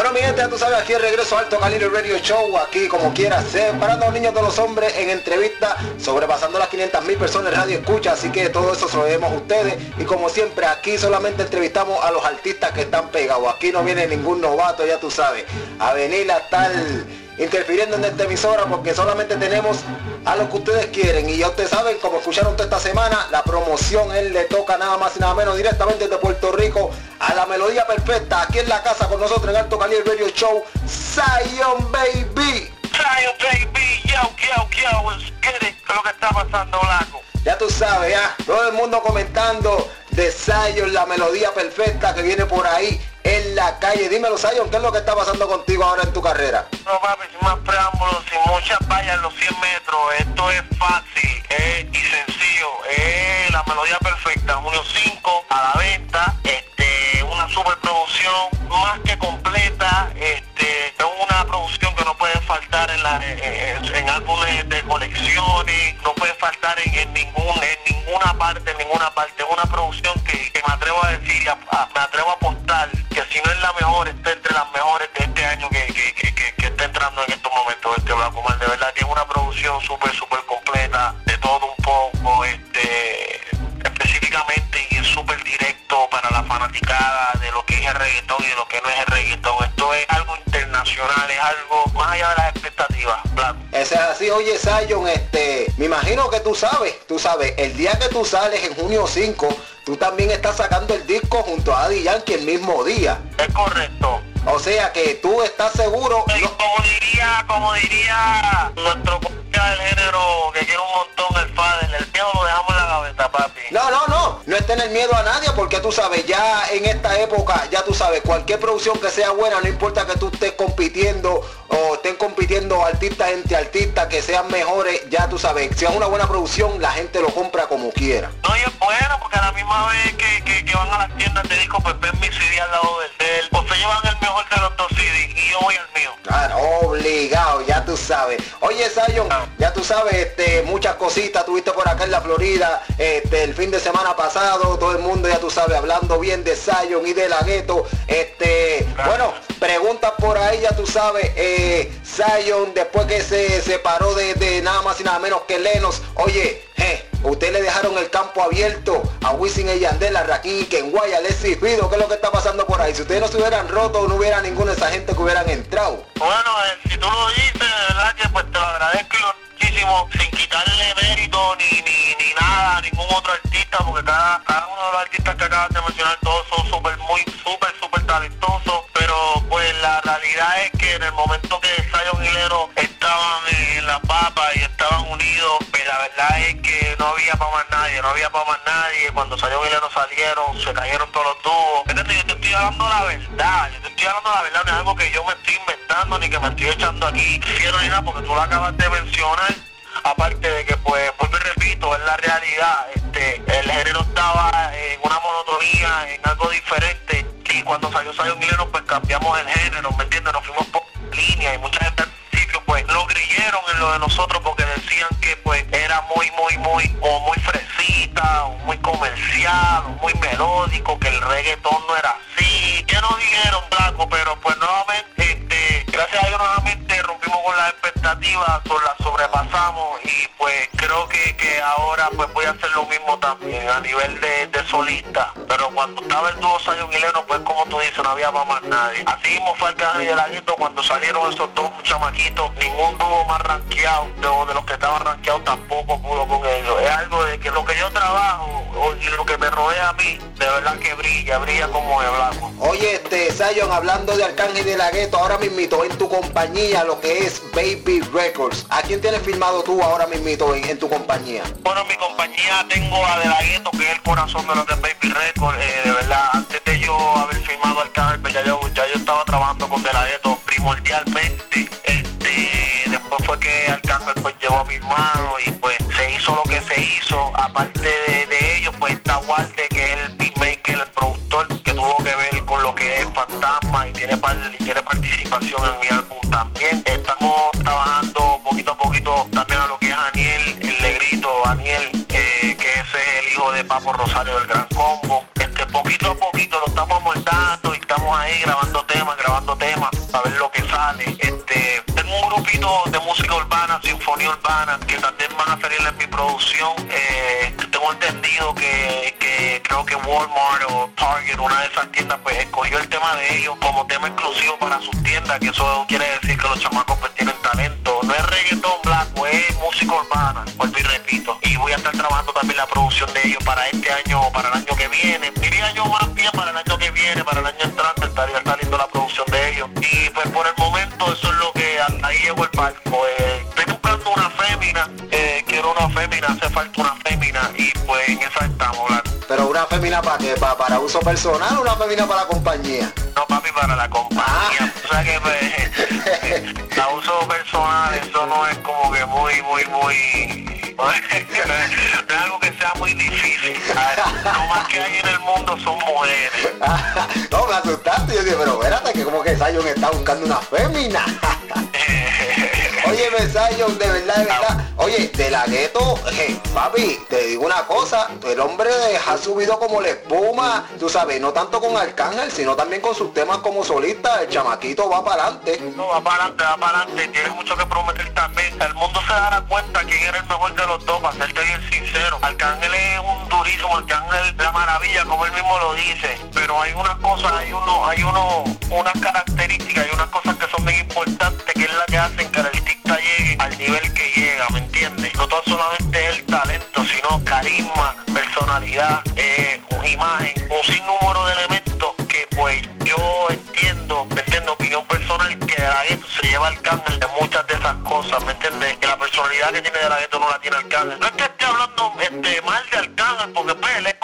Bueno, mi gente, ya tú sabes, aquí el regreso Alto Calibre Radio Show, aquí como quieras, separando a los niños de los hombres en entrevista, sobrepasando las 500 mil personas radio escucha, así que todo eso se lo debemos a ustedes. Y como siempre, aquí solamente entrevistamos a los artistas que están pegados. Aquí no viene ningún novato, ya tú sabes, a venir a estar interfiriendo en esta emisora porque solamente tenemos a lo que ustedes quieren y ya ustedes saben como escucharon toda esta semana la promoción él le toca nada más y nada menos directamente desde Puerto Rico a la melodía perfecta aquí en la casa con nosotros en Alto Calibre Radio Show Zion Baby Zion Baby yo yo yo ¿qué es lo que está pasando Blanco? ya tú sabes ya todo el mundo comentando de Zion la melodía perfecta que viene por ahí en la calle. Dímelo, Zion, ¿qué es lo que está pasando contigo ahora en tu carrera? No, papi, sin más preámbulos, sin muchas vallas en los 100 metros. Esto es fácil y sencillo. Es la melodía perfecta. Junio 5 a la venta. Este, una superproducción más que completa. Este, es una producción que no puede faltar en, la, en, álbumes de colecciones. No puede faltar en, en apostar que si no es la mejor, está entre las mejores de este año que, está entrando en estos momentos este Blanco De verdad que es una producción súper, súper completa, de todo un poco, este específicamente y súper directo para la fanaticada de lo que es el reggaetón y de lo que no es el reggaetón. Esto es algo internacional, es algo más allá de las expectativas, Blanco. Ese es así, oye Zion, este, me imagino que tú sabes, tú sabes, el día que tú sales en junio 5, tú también estás sacando el disco junto a Adi Yankee el mismo día. Es correcto. O sea que tú estás seguro. Como diría, como diría nuestro del género que quiere un montón el Fader, el miedo lo dejamos en la gaveta, papi. No, no, no, no tener miedo a nadie porque tú sabes, ya en esta época, ya tú sabes, cualquier producción que sea buena, no importa que tú estés compitiendo o estén compitiendo artistas entre artistas que sean mejores, ya tú sabes, si es una buena producción, la gente lo compra como quiera. No, y es bueno porque a la misma vez que, que, van a las tiendas de disco, pues ven mi CD al lado del de él, pues se llevan el mejor de los dos CD y yo voy tú sabes. Oye, Zion, ya tú sabes, este, muchas cositas tuviste por acá en la Florida, este, el fin de semana pasado, todo el mundo, ya tú sabes, hablando bien de Zion y de la gueto. Este, bueno, preguntas por ahí, ya tú sabes, eh, Zion, después que se separó de, de nada más y nada menos que Lenos, oye, eh, Ustedes le dejaron el campo abierto a Wisin y Yandel, a Raquín, Kenway, a Leslie Fido. ¿Qué es lo que está pasando por ahí? Si ustedes no se hubieran roto, no hubiera ninguna de esa gente que hubieran entrado. Bueno, eh, si tú lo dices, de verdad que pues te lo agradezco muchísimo, sin quitarle mérito ni, ni, ni nada a ningún otro artista, porque cada, cada uno de los artistas que acabas de mencionar, todos son súper, muy, súper, súper talentosos, pero pues la realidad es que en el momento que Zion y Lero estaban en la papa y estaban unidos, pues la verdad es que había para más nadie, no había para más nadie. Cuando y Lero salieron, se cayeron todos los tubos. Yo te estoy hablando la verdad, yo te estoy hablando la verdad, no es algo que yo me estoy inventando ni que me estoy echando aquí quiero ni nada, porque tú lo acabas de mencionar. Aparte de que, pues, pues me repito, es la realidad. Este, el género estaba en una monotonía, en algo diferente. Y cuando salió Sayo Mileno, pues cambiamos el género, ¿me entiendes? Nos fuimos por línea y mucha gente pues, lo creyeron en lo de nosotros porque decían que, pues, era muy, muy, muy, o muy fresita, o muy comercial, o muy melódico, que el reggaetón no era así. Ya nos dijeron, blanco, pero pues nuevamente, este, gracias a Dios nuevamente rompimos con las expectativas, las sobrepasamos y pues creo que, que ahora pues voy a hacer lo mismo también a nivel de, solista. Pero cuando estaba el dúo Sayo Mileno, pues como tú dices, no había más nadie. Así mismo fue el y el Aguito cuando salieron esos dos chamaquitos, ningún dúo más ranqueado, de, de los que estaban ranqueados tampoco pudo con ellos. Es algo de que lo que yo trabajo y lo que me rodea a mí, de verdad que brilla, brilla como el blanco. Oye, este, Zion, hablando de Arcángel de la Gueto, ahora mismito en tu compañía lo que es Baby Records. ¿A quién tienes firmado tú ahora en, tu compañía? Bueno, mi compañía tengo a De La Gueto, que es el corazón de lo que es Baby Records. Eh, de verdad, antes de yo haber firmado Arcángel, pues ya yo, ya yo estaba trabajando con De La Gueto primordialmente. Este, después fue que Arcángel pues llevó a mis manos y pues se hizo lo que se hizo. Aparte de, de ellos, pues está Walter, que es el beatmaker, el productor, que tuvo que ver con lo que es Fantasma y tiene, y tiene participación en mi álbum también. Papo Rosario del Gran Combo. Este, poquito a poquito lo estamos montando y estamos ahí grabando temas, grabando temas, a ver lo que sale. Este, tengo un grupito de música urbana, sinfonía urbana, que también van a salir en mi producción. Eh, tengo entendido que, que creo que Walmart o Target, una de esas tiendas, pues escogió el tema de ellos como tema exclusivo para sus tiendas, que eso quiere decir que los chamacos urbana, vuelvo y repito. Y voy a estar trabajando también la producción de ellos para este año o para el año que viene. Diría yo más bien para el año que viene, para el año entrante estaría saliendo la producción de ellos. Y pues por el momento eso es lo que ahí llegó el barco. Eh, estoy buscando una fémina, eh, quiero una fémina, hace falta una fémina y pues en esa estamos hablando. Pero una fémina para qué, ¿Para, para uso personal o una fémina para la compañía? No, papi, para la compañía. O sea que pues, la uso personal, eso no es como que muy, muy, muy... no es algo que sea muy difícil. Lo más que hay en el mundo son mujeres. no, me asustaste. Yo dije, pero espérate, que como que Zion está buscando una fémina. Oye, de verdad, de verdad. Oye, de la gueto, papi, te digo una cosa, el hombre ha subido como la espuma, tú sabes, no tanto con Arcángel, sino también con sus temas como solista, el chamaquito va para adelante. No, va para adelante, va para adelante, tiene mucho que prometer también. El mundo se dará cuenta quién era el mejor de los dos, para serte bien sincero. Arcángel es un durísimo, Arcángel la maravilla, como él mismo lo dice, pero hay una cosa, hay uno, hay uno, unas características, hay unas cosas que son bien importantes, que es la que hacen que llegue al nivel que llega, ¿me entiendes? No todo solamente el talento, sino carisma, personalidad, eh, una imagen, un sinnúmero de elementos que pues yo entiendo, me entiendo, opinión personal, que de la gueto se lleva al cáncer de muchas de esas cosas, ¿me entiendes? Que la personalidad que tiene de la gueto no la tiene Arcángel. No es que esté hablando este, mal de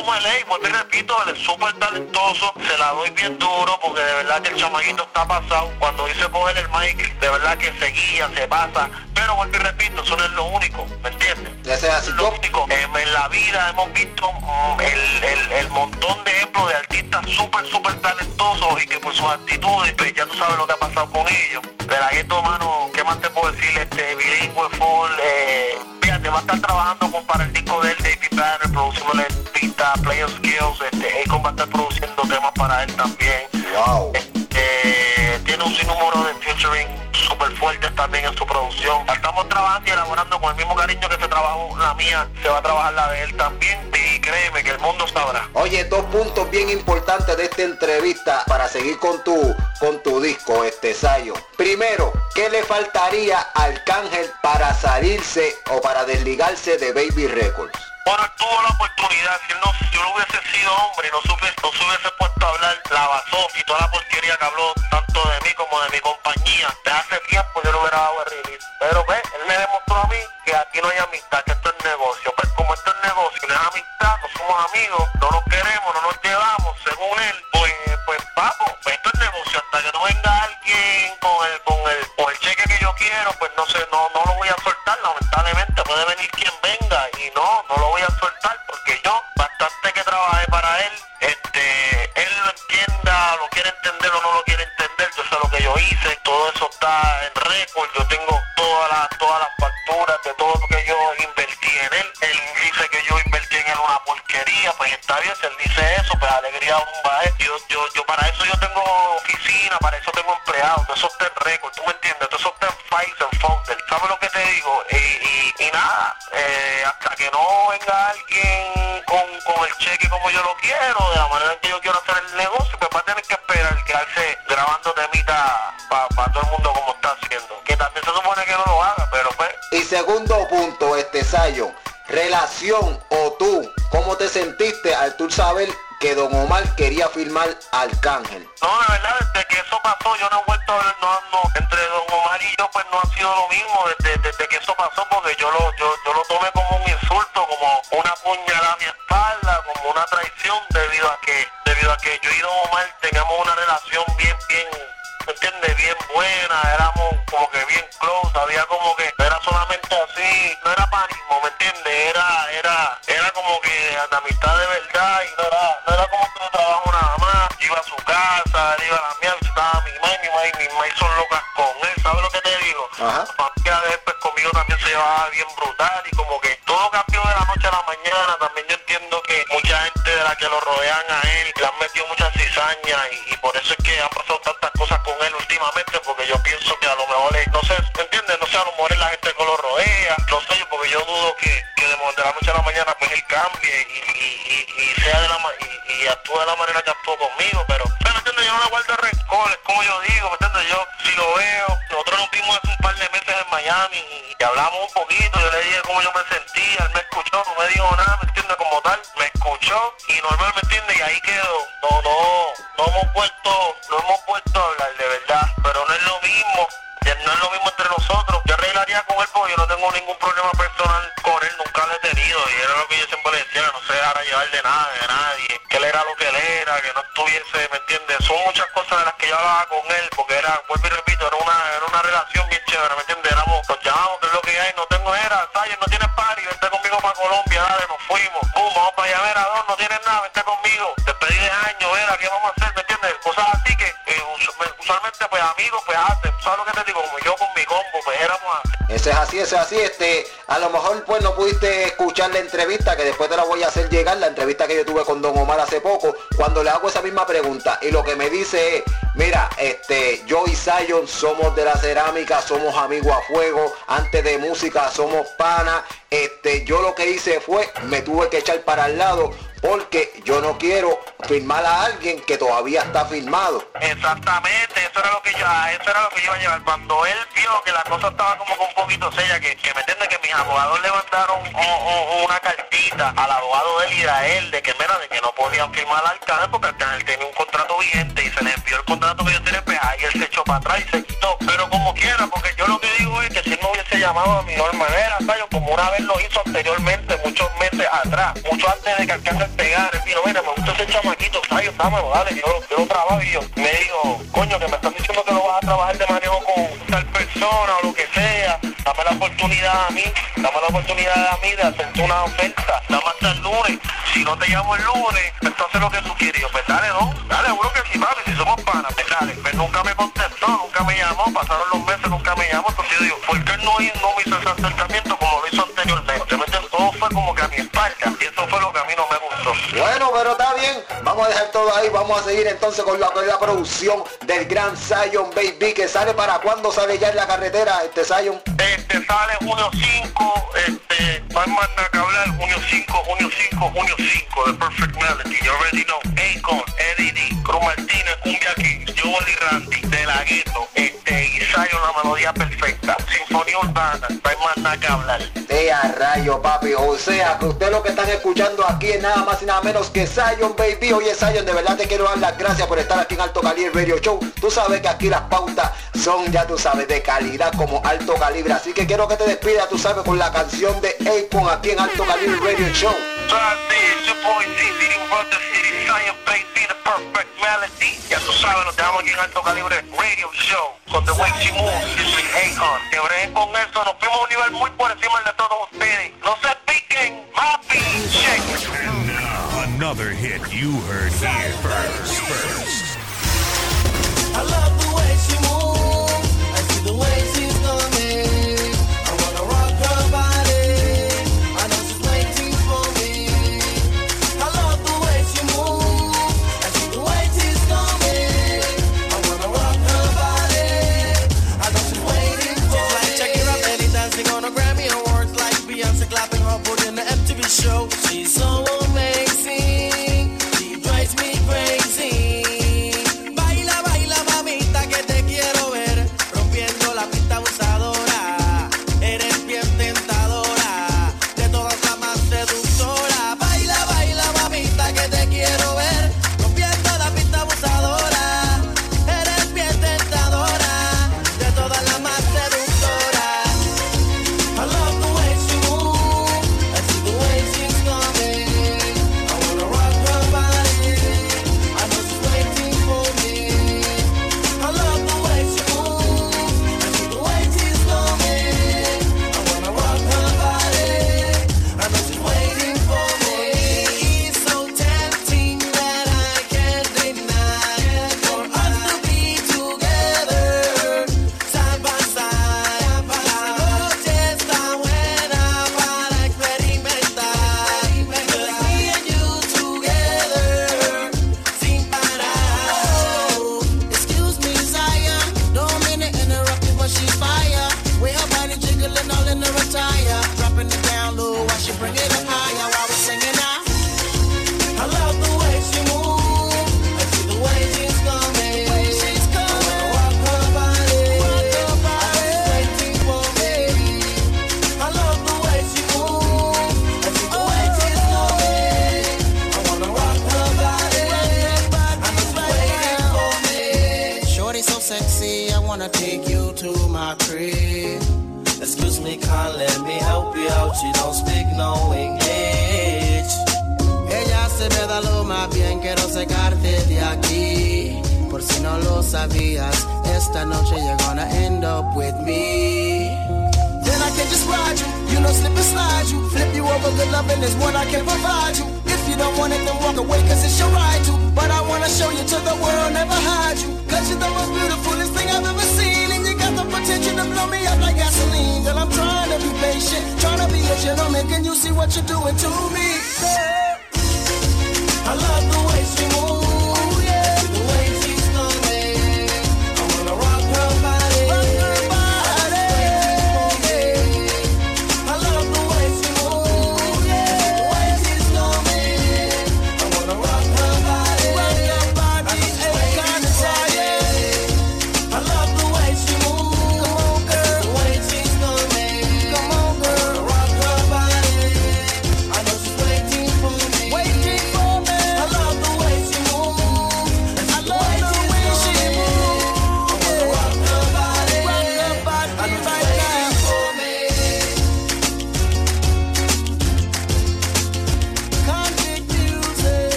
como él es, y vuelvo y repito, él es súper talentoso, se la doy bien duro, porque de verdad que el chamaquito está pasado. Cuando dice coger el mic, de verdad que se guía, se pasa, pero vuelvo y repito, eso no es lo único, ¿me entiendes? Es así, lo único. en la vida hemos visto mm, el, el, el montón de ejemplos de artistas súper, súper talentosos y que por sus actitudes, pues ya tú sabes lo que ha pasado con ellos. De la gueto, mano, ¿qué más te puedo decir? Este, bilingüe, full, eh, fíjate, va a estar trabajando con para el disco de él, David Banner, produciéndole pista, player skills, este, Akon va a estar produciendo temas para él también. Wow. Este, tiene un sinnúmero de featuring súper fuertes también en su producción. Estamos trabajando y elaborando con el mismo cariño que se trabajó la mía, se va a trabajar la de él también. Y créeme que el mundo sabrá. Oye, dos puntos bien importantes de esta entrevista para seguir con tu con tu disco, este Sayo. Primero, ¿qué le faltaría a Arcángel para salirse o para desligarse de Baby Records? Bueno, tuvo la oportunidad, si, él no, si yo no hubiese sido hombre y no, supe, no se hubiese puesto a hablar la basó y toda la porquería que habló tanto de mí como de mi compañía, de hace tiempo yo lo hubiera dado a release. Pero ve, él me demostró a mí que aquí no hay amistad, que esto es negocio. Pues como esto es negocio, no es amistad, no amigos, no nos queremos, no nos llevamos, según él, pues, pues vamos, esto es negocio. Hasta que no venga alguien con el, con el, con el cheque que yo quiero, pues no sé, no, no lo voy a soltar, lamentablemente. Puede venir quien venga y no, no lo voy a soltar porque yo, bastante que trabajé para él, este, él lo entienda, lo quiere entender o no lo quiere entender, yo sé lo que yo hice, todo eso está en récord, yo tengo todas las, todas las facturas de todo lo que yo invertí en él, él dice que yo porquería, pues está bien, si él dice eso, pues alegría bomba es, yo, yo, yo para eso yo tengo oficina, para eso tengo empleados, eso está en récord, tú me entiendes, todo eso está en files, en folders, ¿sabes lo que te digo? Y, y, y nada, eh, hasta que no venga alguien con, con el cheque como yo lo quiero, de la manera en que yo quiero hacer el negocio, pues va a tener que esperar quedarse grabando temita para pa todo el mundo como está haciendo. Que también se supone que no lo haga, pero pues... Y segundo punto, este Sayo, relación o tú, ¿cómo te sentiste al tú saber que Don Omar quería firmar Arcángel? No, la verdad, desde que eso pasó, yo no he vuelto a ver, no, entre Don Omar y yo, pues no ha sido lo mismo desde, que eso pasó, porque yo lo, yo, yo lo tomé como un insulto, como una puñalada a mi espalda, como una traición, debido a que, debido a que yo y Don Omar teníamos una relación bien, bien, ¿me entiendes? Bien buena, éramos como que bien close, había como que, era solamente así, no era panismo, ¿me entiendes? Era, era, era como que la amistad de verdad y no era, no era como que yo trabajo nada más, iba a su casa, él iba a la mía, visitaba a mi mamá y mi mamá y mi mamá son locas con él, ¿sabes lo que te digo? Ajá. La familia de él pues conmigo también se llevaba bien brutal y como que todo cambió de la noche a la mañana, también yo entiendo que mucha gente de la que lo rodean a él le han metido muchas cizañas y, por eso es que han pasado tantas cosas con él últimamente porque yo pienso que a lo mejor, no sé, ¿me entiendes? No sé, a lo mejor es la gente que lo rodea, no sé, porque yo dudo que, que de, la noche a la mañana pues él cambie y, sea de la y, actúe de la manera que actuó conmigo, pero, ¿me entiendes? Yo no le guardo rencor, como yo digo, ¿me entiendes? Yo, si lo veo, nosotros nos vimos hace un par de meses en Miami y, hablamos un poquito, yo le dije cómo yo me sentía, él me escuchó, no me dijo nada, ¿me entiendes? Como tal, me escuchó y normal, ¿me entiendes? Y ahí quedó, no, no, no hemos vuelto, no hemos vuelto a hablar de verdad, pero no es lo mismo no es lo mismo entre nosotros. Yo arreglaría con él porque yo no tengo ningún problema personal con él, Y era lo que yo siempre le decía, no se dejara llevar de nada, de nadie. Que él era lo que él era, que no estuviese, ¿me entiendes? Son muchas cosas de las que yo hablaba con él, porque era, vuelvo y repito, era una, era una relación bien chévere, ¿me entiendes? Éramos, nos llamamos, que es lo que hay, no tengo era, Sayer, no tienes party, vente conmigo para Colombia, dale, nos fuimos. Pum, vamos para allá, ver a dos, no tienes nada, vente conmigo. Despedí de años, ver, ¿qué vamos a hacer? ¿Me entiendes? Cosas así que usualmente, pues amigos, pues hacen, ¿sabes lo que te digo? Como yo con mi combo, pues éramos Eso es así, eso es así, este, a lo mejor pues no pudiste escuchar la entrevista, que después te la voy a hacer llegar, la entrevista que yo tuve con Don Omar hace poco, cuando le hago esa misma pregunta, y lo que me dice es, mira, este, yo y Zion somos de la cerámica, somos amigos a fuego, antes de música somos pana, este, yo lo que hice fue, me tuve que echar para el lado, porque yo no quiero firmar a alguien que todavía está firmado. Exactamente, eso era lo que yo, eso era lo que yo iba a llevar. Cuando él vio que la cosa estaba como un poquito sella, que, me entiende que mis abogados le mandaron una cartita al abogado de él y a él de que mira, de que no podían firmar al alcalde porque alcalde tenía un contrato vigente y se le envió el contrato que yo tenía, pues ahí él se echó para atrás y se quitó. Pero como quiera, porque yo lo que llamado a mi manera, como una vez lo hizo anteriormente, muchos meses atrás, mucho antes de que alcance pegar, él dijo, mira, me gusta ese chamaquito, Sayo, dámelo, dale, yo, yo lo trabajo y yo me digo, coño, que me están diciendo que no vas a trabajar de manejo con tal persona o lo que sea, dame la oportunidad a mí, dame la oportunidad a mí de hacerte una oferta, dame hasta el lunes, si no te llamo el lunes, entonces lo que tú quieres, yo, pues dale, no, dale, seguro que sí, papi, si somos panas, pues dale, pues nunca me contestó, nunca me llamó, pasaron los meses, nunca me llamó, entonces yo digo, ¿por qué no, no me hizo ese acercamiento bueno, pero está bien. Vamos a dejar todo ahí. Vamos a seguir entonces con la, la producción del gran Zion Baby. Que sale para cuando sale ya en la carretera este Zion. Este sale junio 5. Este, vamos a hablar junio 5, junio 5, junio 5 de Perfect Melody. You already know. Akon, Eddie D, Cruz Martínez, Cumbia King, Joel Randy, De. Este, y Zion la melodía perfecta. De a rayo, papi. O sea, que ustedes lo que están escuchando aquí es nada más y nada menos que Zion Baby. Oye Zion, de verdad te quiero dar las gracias por estar aquí en Alto Calibre Radio Show. Tú sabes que aquí las pautas son, ya tú sabes, de calidad como Alto Calibre. Así que quiero que te despidas, tú sabes, con la canción de Akon aquí en Alto Calibre Radio Show. Ya tú sabes, nos dejamos aquí en Alto Calibre Radio Show con The Way She Moves. Yo soy Akon. Que con eso, nos fuimos a un nivel muy por encima de todos ustedes. No se piquen, papi, And now, another hit you heard here first. first. I love the way she moves. I see the way you to my crib. Excuse me, can't let me help you out. You don't speak no English. Ella se me da lo más bien, quiero sacarte de aquí. Por si no lo sabías, esta noche you're gonna end up with me. Then I can just ride you, you know, slip and slide you. Flip you over, good loving is what I can provide you. If you don't want it, then walk away, cause it's your right to. But I wanna show you to the world, never hide you. Cause you're the most beautifulest thing I've ever seen. Potential to blow me up like gasoline. Girl, I'm trying to be patient, trying to be a gentleman. Can you see what you're doing to me? I love the way